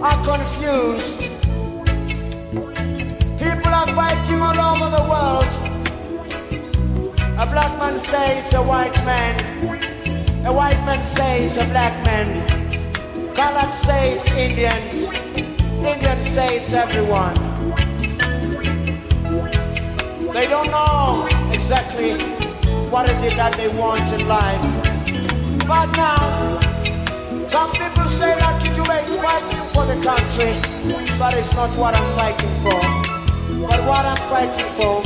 confused. People are fighting all over the world. A black man saves a white man. A white man saves a black man. Colored saves Indians. Indian saves everyone. They don't know exactly what is it that they want in life. But now, some people say that Lucky Dube is fighting country, but it's not what I'm fighting for. But what I'm fighting for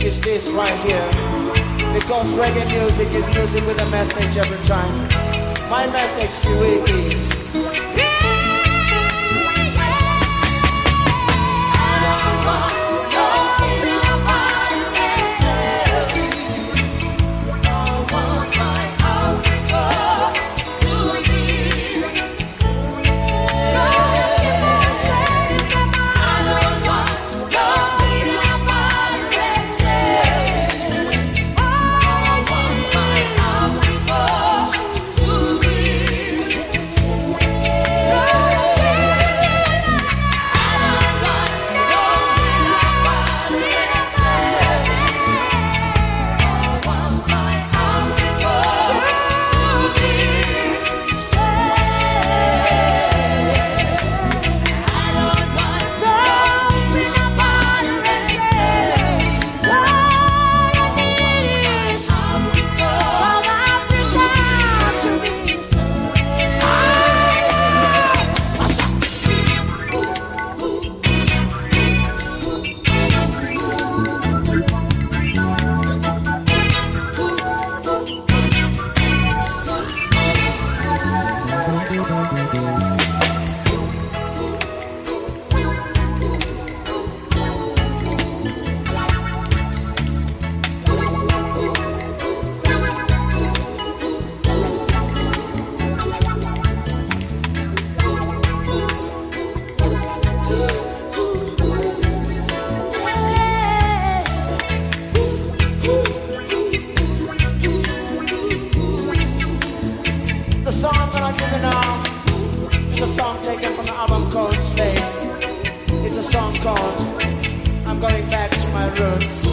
is this right here. Because reggae music is music with a message every time. My message to you is Called I'm Going. Back to my roots.